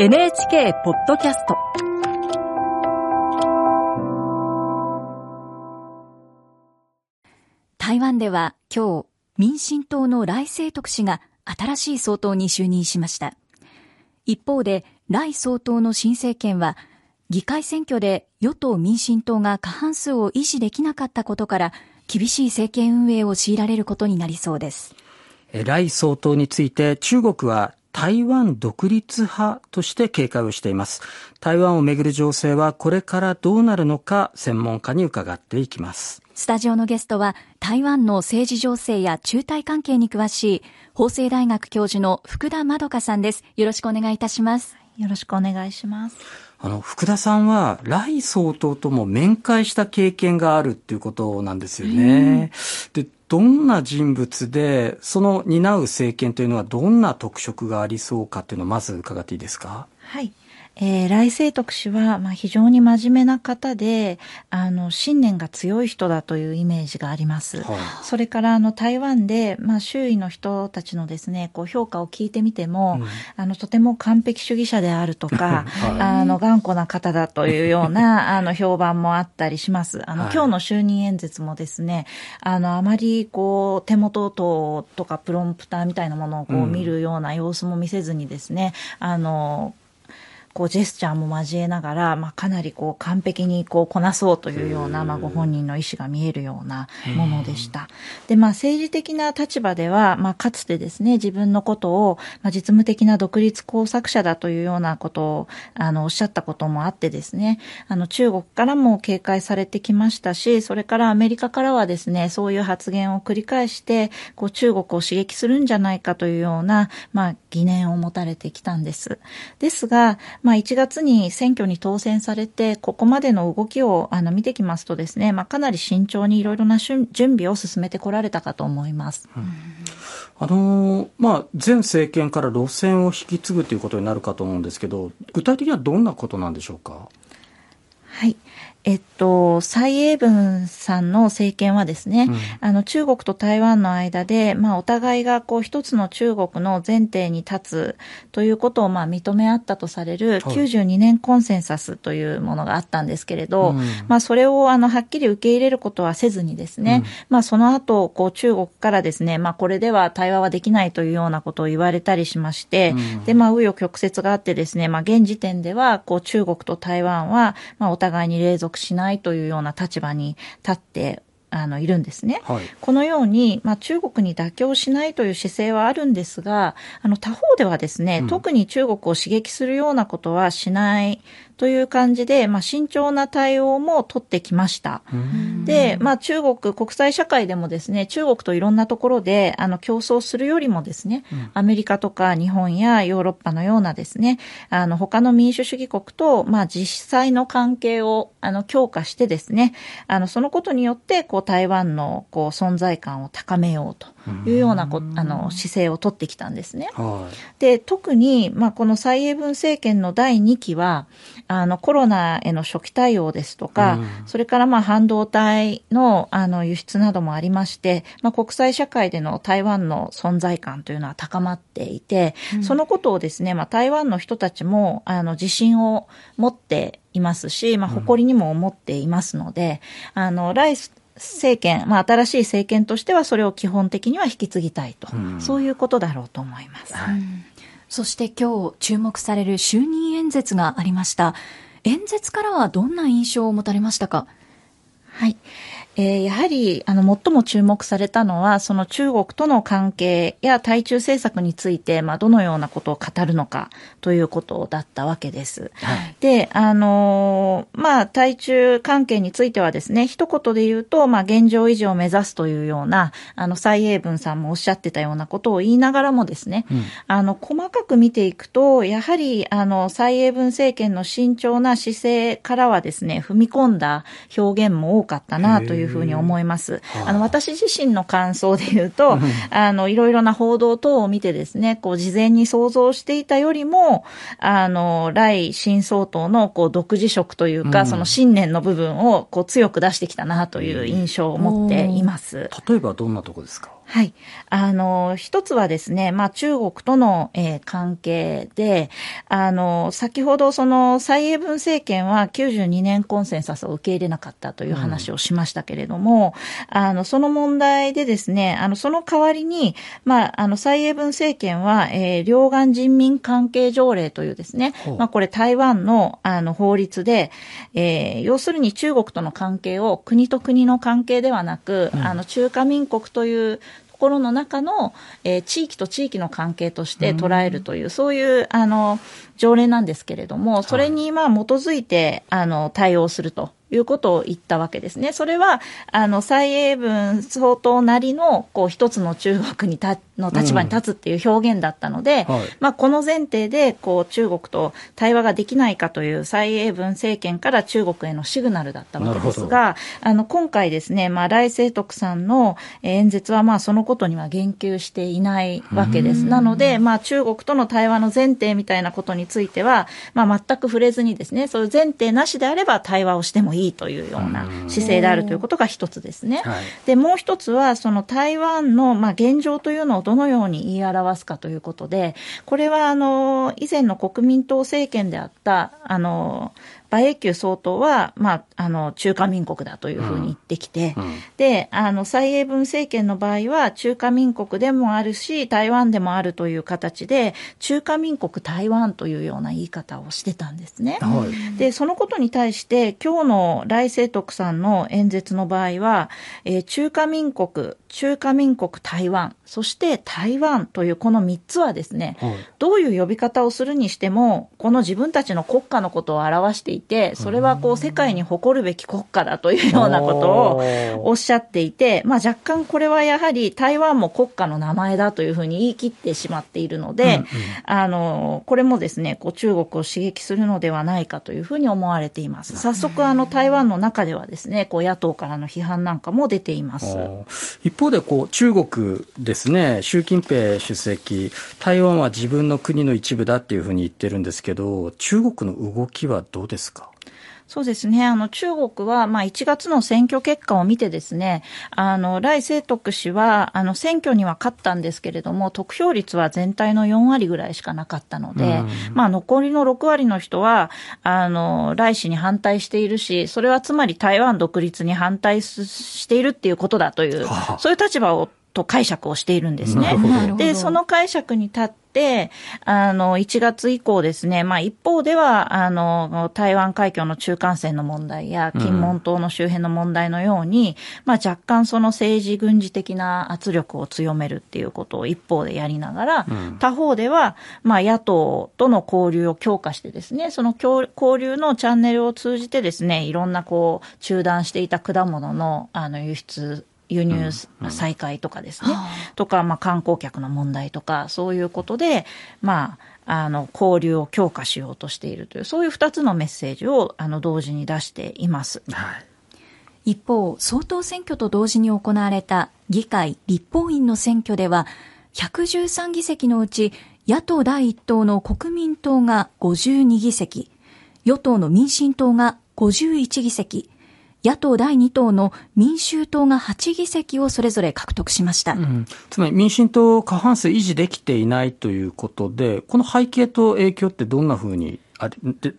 NHK ポッドキャスト。台湾では今日民進党の来清徳氏が新しい総統に就任しました。一方で来総統の新政権は議会選挙で与党民進党が過半数を維持できなかったことから厳しい政権運営を強いられることになりそうです。来総統について中国は台湾独立派として警戒をしています。台湾をめぐる情勢はこれからどうなるのか専門家に伺っていきます。スタジオのゲストは台湾の政治情勢や中台関係に詳しい法政大学教授の福田まどかさんです。よろしくお願いいたします。よろしくお願いします。あの、福田さんは、来総統とも面会した経験があるっていうことなんですよね。で、どんな人物で、その担う政権というのはどんな特色がありそうかっていうのをまず伺っていいですか？はい。えー、来清徳氏は、まあ、非常に真面目な方で、あの、信念が強い人だというイメージがあります。はい、それから、あの、台湾で、まあ、周囲の人たちのですね、こう、評価を聞いてみても、うん、あの、とても完璧主義者であるとか、はい、あの、頑固な方だというような、あの、評判もあったりします。あの、はい、今日の就任演説もですね、あの、あまり、こう、手元ととかプロンプターみたいなものをこう見るような様子も見せずにですね、うん、あの、こうジェスチャーも交えながら、まあ、かなりこう完璧にこうこなそうというような、まあ、ご本人の意思が見えるようなものでした。で、まあ、政治的な立場では、まあ、かつてですね、自分のことを、まあ、実務的な独立工作者だというようなことを、あの、おっしゃったこともあってですね、あの、中国からも警戒されてきましたし、それからアメリカからはですね、そういう発言を繰り返して、こう、中国を刺激するんじゃないかというような、まあ、疑念を持たれてきたんです。ですが、まあ、1月に選挙に当選されて、ここまでの動きをあの見てきますとですね、まあ、かなり慎重にいろいろな準備を進めてこられたかと思います。うん、あのまあ、前政権から路線を引き継ぐということになるかと思うんですけど、具体的にはどんなことなんでしょうか？はい。えっと、蔡英文さんの政権はですね、うん、あの、中国と台湾の間で、まあ、お互いがこう、一つの中国の前提に立つということを、まあ、認め合ったとされる、92年コンセンサスというものがあったんですけれど、まあ、それを、あの、はっきり受け入れることはせずにですね、うん、まあ、その後、こう、中国からですね、まあ、これでは対話はできないというようなことを言われたりしまして、で、まあ、紆余曲折があってですね、まあ、現時点では、こう、中国と台湾は、まあ、お互いに隷属しないというような立場に立ってあの、いるんですね。はい、このように、まあ、中国に妥協しないという姿勢はあるんですが、あの、他方ではですね、うん、特に中国を刺激するようなことはしないという感じで、まあ、慎重な対応も取ってきました。で、まあ、中国、国際社会でもですね、中国といろんなところで、あの、競争するよりもですね、うん、アメリカとか日本やヨーロッパのようなですね、あの、他の民主主義国と、まあ、実際の関係を、あの、強化してですね、あの、そのことによって、こう、台湾の、こう、存在感を高めようというようなこ、あの、姿勢を取ってきたんですね。はい、で、特に、まあ、この蔡英文政権の第2期は、あの、コロナへの初期対応ですとか、うん、それからまあ半導体のあの輸出などもありまして、まあ国際社会での台湾の存在感というのは高まっていて、うん、そのことをですね、まあ台湾の人たちもあの自信を持っていますし、まあ誇りにも思っていますので、うん、あの、ライス政権、まあ新しい政権としてはそれを基本的には引き継ぎたいと、そういうことだろうと思います。はいそして今日注目される就任演説がありました。演説からはどんな印象を持たれましたか？はい。えー、やはり、あの、最も注目されたのは、その中国との関係や対中政策について、まあ、どのようなことを語るのかということだったわけです。はい、で、あのー、まあ、対中関係についてはですね、一言で言うと、まあ、現状維持を目指すというような、あの、蔡英文さんもおっしゃってたようなことを言いながらもですね、うん、あの、細かく見ていくと、やはり、あの、蔡英文政権の慎重な姿勢からはですね、踏み込んだ表現も多かったなといういうふうに思います。あの、私自身の感想で言うと、あの、いろいろな報道等を見てですね、こう、事前に想像していたよりも、あの、来新総統の、こう、独自色というか、うん、その信念の部分を、こう、強く出してきたなという印象を持っています。例えばどんなとこですか？はい。あの、一つはですね、まあ中国との、えー、関係で、あの、先ほどその蔡英文政権は92年コンセンサスを受け入れなかったという話をしましたけれども、うん、あの、その問題でですね、あの、その代わりに、まあ、あの、蔡英文政権は、えー、両岸人民関係条例というですね、まあこれ台湾の、あの、法律で、えー、要するに中国との関係を国と国の関係ではなく、うん、あの、中華民国というところの中の、えー、地域と地域の関係として捉えるという、うん、そういう、あの、条例なんですけれども、それにまあ基づいて、あの、対応するということを言ったわけですね。それは、あの、蔡英文総統なりの、こう、一つの中国にた、の立場に立つっていう表現だったので、うん。はい、まあ、この前提で、こう、中国と対話ができないかという蔡英文政権から中国へのシグナルだったわけですが、あの、今回ですね、まあ、来清徳さんの演説は、まあ、そのことには言及していないわけです。なので、まあ、中国との対話の前提みたいなことについては、まあ、全く触れずにですね、そういう前提なしであれば対話をしてもいいというような姿勢であるということが一つですね。はい、で、もう一つは、その台湾の、まあ、現状というのをどのように言い表すかということで、これは、あの、以前の国民党政権であった、あの、馬英九総統は、まあ、あの、中華民国だというふうに言ってきて、うん。うん、で、あの、蔡英文政権の場合は、中華民国でもあるし、台湾でもあるという形で、中華民国台湾というような言い方をしてたんですね。はい、で、そのことに対して、今日の来清徳さんの演説の場合は、えー、中華民国、中華民国台湾、そして台湾というこの3つはですね、はい、どういう呼び方をするにしても、この自分たちの国家のことを表していて、それはこう世界に誇るべき国家だというようなことをおっしゃっていて、まあ若干これはやはり台湾も国家の名前だというふうに言い切ってしまっているので、うんうん、あの、これもですね、こう中国を刺激するのではないかというふうに思われています。早速あの台湾の中ではですね、こう野党からの批判なんかも出ています。一方でこう中国ですね、習近平主席、台湾は自分の国の一部だっていうふうに言ってるんですけど、中国の動きはどうですか？そうですね。あの、中国は、まあ、1月の選挙結果を見てですね、あの、来清徳氏は、あの、選挙には勝ったんですけれども、得票率は全体の4割ぐらいしかなかったので、まあ、残りの6割の人は、あの、来氏に反対しているし、それはつまり台湾独立に反対しているっていうことだという、そういう立場をと解釈をしているんですね。で、その解釈に立って、あの、1月以降ですね、まあ一方では、あの、台湾海峡の中間線の問題や、金門島の周辺の問題のように、うん、まあ若干その政治軍事的な圧力を強めるっていうことを一方でやりながら、うん、他方では、まあ野党との交流を強化してですね、その交流のチャンネルを通じてですね、いろんなこう、中断していた果物の、あの、輸出輸入再開とかですね、うんうん、とか、まあ、観光客の問題とか、そういうことで、まあ、あの、交流を強化しようとしているという、そういう二つのメッセージを、あの、同時に出しています。はい、一方、総統選挙と同時に行われた議会立法院の選挙では、113議席のうち、野党第一党の国民党が52議席、与党の民進党が51議席、野党第2党の民衆党が8議席をそれぞれ獲得しました、うん、つまり民進党過半数維持できていないということで、この背景と影響ってどんなふうにあ、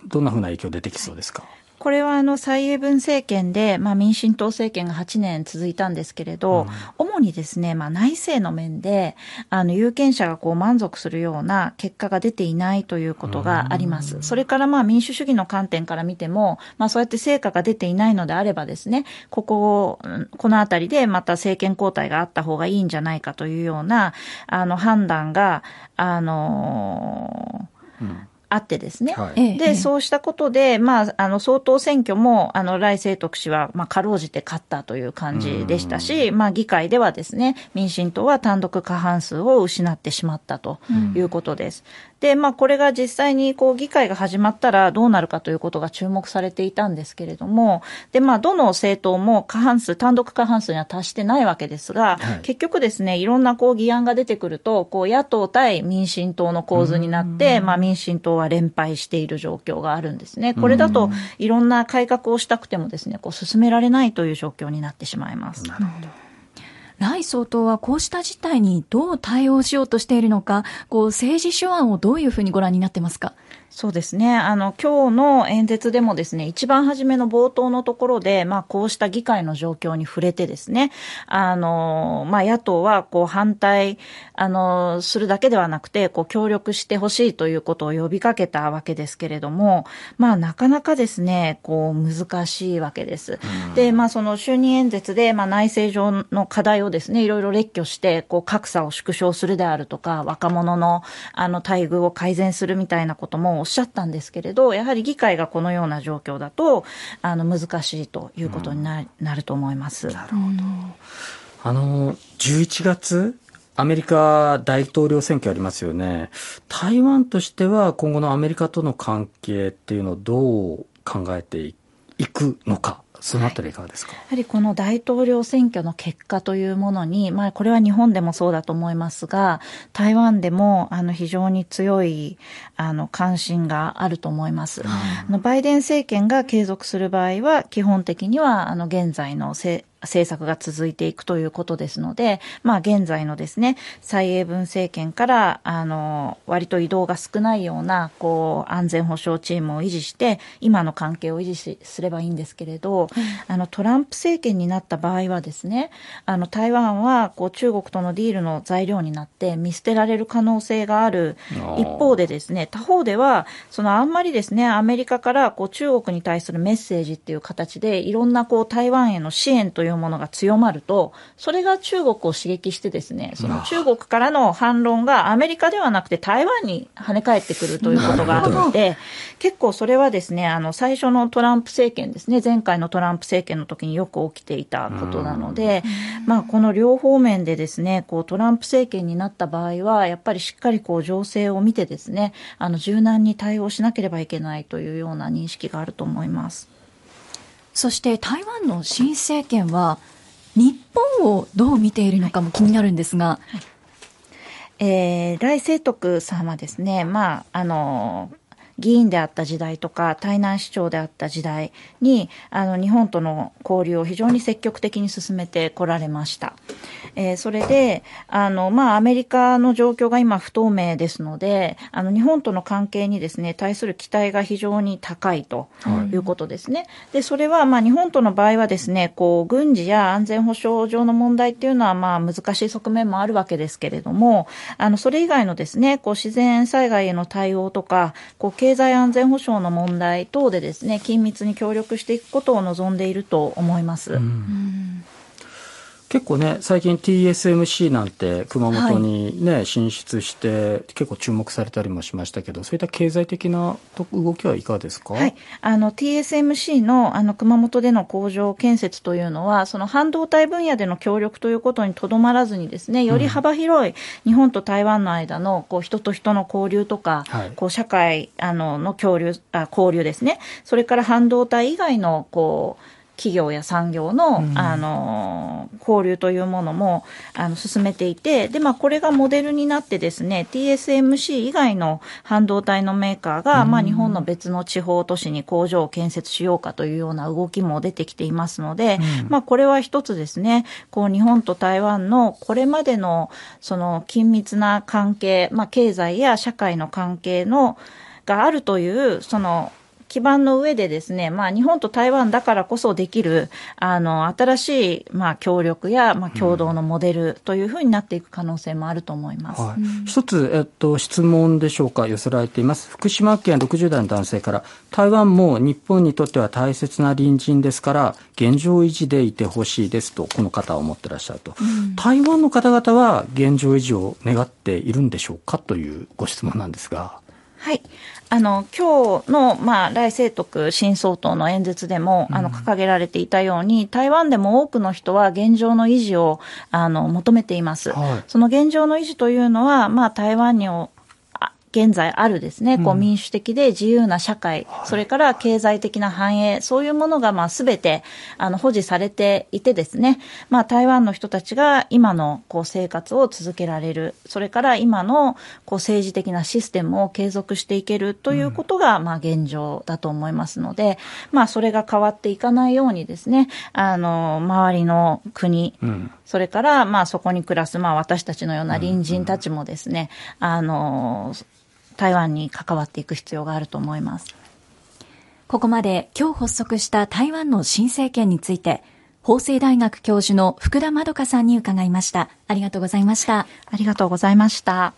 どんなふうな影響出てきそうですか？これはあの蔡英文政権で、まあ、民進党政権が8年続いたんですけれど、うん、主にですね、まあ、内政の面で、あの有権者がこう満足するような結果が出ていないということがあります。それからまあ民主主義の観点から見ても、まあ、そうやって成果が出ていないのであればですね、ここ、このあたりでまた政権交代があった方がいいんじゃないかというような、あの判断が、あのーうんあってですね。はい、で、そうしたことで、まあ、あの、総統選挙も、あの、来清徳氏は、まあ、かろうじて勝ったという感じでしたし、まあ、議会ではですね、民進党は単独過半数を失ってしまったということです。で、まあ、これが実際にこう議会が始まったらどうなるかということが注目されていたんですけれども、で、まあ、どの政党も過半数、単独過半数には達してないわけですが、はい、結局ですね、いろんなこう議案が出てくると、こう野党対民進党の構図になって、まあ、民進党は連敗している状況があるんですね。これだと、いろんな改革をしたくてもですね、こう進められないという状況になってしまいます。なるほど。来総統はこうした事態にどう対応しようとしているのか、こう政治手腕をどういうふうにご覧になってますか？そうですね。あの、今日の演説でもですね、一番初めの冒頭のところで、まあ、こうした議会の状況に触れてですね、あの、まあ、野党は、こう、反対、あの、するだけではなくて、こう、協力してほしいということを呼びかけたわけですけれども、まあ、なかなかですね、こう、難しいわけです。で、まあ、その就任演説で、まあ、内政上の課題をですね、いろいろ列挙して、こう、格差を縮小するであるとか、若者の、あの、待遇を改善するみたいなこともおっしゃったんですけれど、やはり議会がこのような状況だと、あの難しいということにな,、なると思います。なるほど。あの、11月、アメリカ大統領選挙ありますよね。台湾としては今後のアメリカとの関係っていうのをどう考えていくのか。そのあたりいかがですか、やはりこの大統領選挙の結果というものに、まあこれは日本でもそうだと思いますが、台湾でもあの非常に強いあの関心があると思います。あのバイデン政権が継続する場合は、基本的にはあの現在のせ政策が続いていくということですので、まあ現在のですね、蔡英文政権から、あの、割と移動が少ないような、こう、安全保障チームを維持して、今の関係を維持しすればいいんですけれど、あの、トランプ政権になった場合はですね、あの、台湾は、こう、中国とのディールの材料になって見捨てられる可能性がある一方でですね、他方では、そのあんまりですね、アメリカから、こう、中国に対するメッセージっていう形で、いろんな、こう、台湾への支援といういうものが強まると、それが中国を刺激してですね、その中国からの反論がアメリカではなくて台湾に跳ね返ってくるということがあるので、結構それはですね、あの、最初のトランプ政権ですね、前回のトランプ政権の時によく起きていたことなので、まあ、この両方面でですね、こう、トランプ政権になった場合は、やっぱりしっかりこう、情勢を見てですね、あの、柔軟に対応しなければいけないというような認識があると思います。そして台湾の新政権は、日本をどう見ているのかも気になるんですが。はいえー、来清徳さんはですね、まあ、あの、議員であった時代とか、台南市長であった時代に、あの、日本との交流を非常に積極的に進めてこられました。えー、それで、あの、まあ、アメリカの状況が今不透明ですので、あの、日本との関係にですね、対する期待が非常に高いということですね。はい、で、それは、まあ、日本との場合はですね、こう、軍事や安全保障上の問題っていうのは、まあ、難しい側面もあるわけですけれども、あの、それ以外のですね、こう、自然災害への対応とか、こう、経済安全保障の問題等でですね、緊密に協力していくことを望んでいると思います。うん結構ね、最近 TSMC なんて熊本にね、はい、進出して、結構注目されたりもしましたけど、そういった経済的な動きはいかがですか？はい。あの、TSMC のあの熊本での工場建設というのは、その半導体分野での協力ということにとどまらずにですね、より幅広い日本と台湾の間のこう人と人の交流とか、はい、こう社会あのの交流あ、交流ですね、それから半導体以外のこう、企業や産業の、うん、あの、交流というものも、あの、進めていて、で、まあ、これがモデルになってですね、TSMC 以外の半導体のメーカーが、うん、まあ、日本の別の地方都市に工場を建設しようかというような動きも出てきていますので、うん、まあ、これは一つですね、こう、日本と台湾のこれまでの、その、緊密な関係、まあ、経済や社会の関係の、があるという、その、基盤の上でですね、まあ、日本と台湾だからこそできる、あの、新しい、まあ、協力や、まあ、共同のモデルというふうになっていく可能性もあると思います。はい、一つ、えっと、質問でしょうか、寄せられています。福島県60代の男性から、台湾も日本にとっては大切な隣人ですから、現状維持でいてほしいですと、この方は思ってらっしゃると。うん、台湾の方々は現状維持を願っているんでしょうか？というご質問なんですが。はい。あの、今日の、まあ、来清徳新総統の演説でも、あの、掲げられていたように、うん、台湾でも多くの人は現状の維持を、あの、求めています。はい、その現状の維持というのは、まあ、台湾に現在あるですね、こう民主的で自由な社会、うん、それから経済的な繁栄、そういうものがまあ全てあの保持されていてですね、まあ台湾の人たちが今のこう生活を続けられる、それから今のこう政治的なシステムを継続していけるということがまあ現状だと思いますので、まあそれが変わっていかないようにですね、あの、周りの国、うん、それからまあそこに暮らすまあ私たちのような隣人たちもですね、あの、台湾に関わっていく必要があると思います。ここまで今日発足した台湾の新政権について、法政大学教授の福田まどかさんに伺いました。ありがとうございました。ありがとうございました。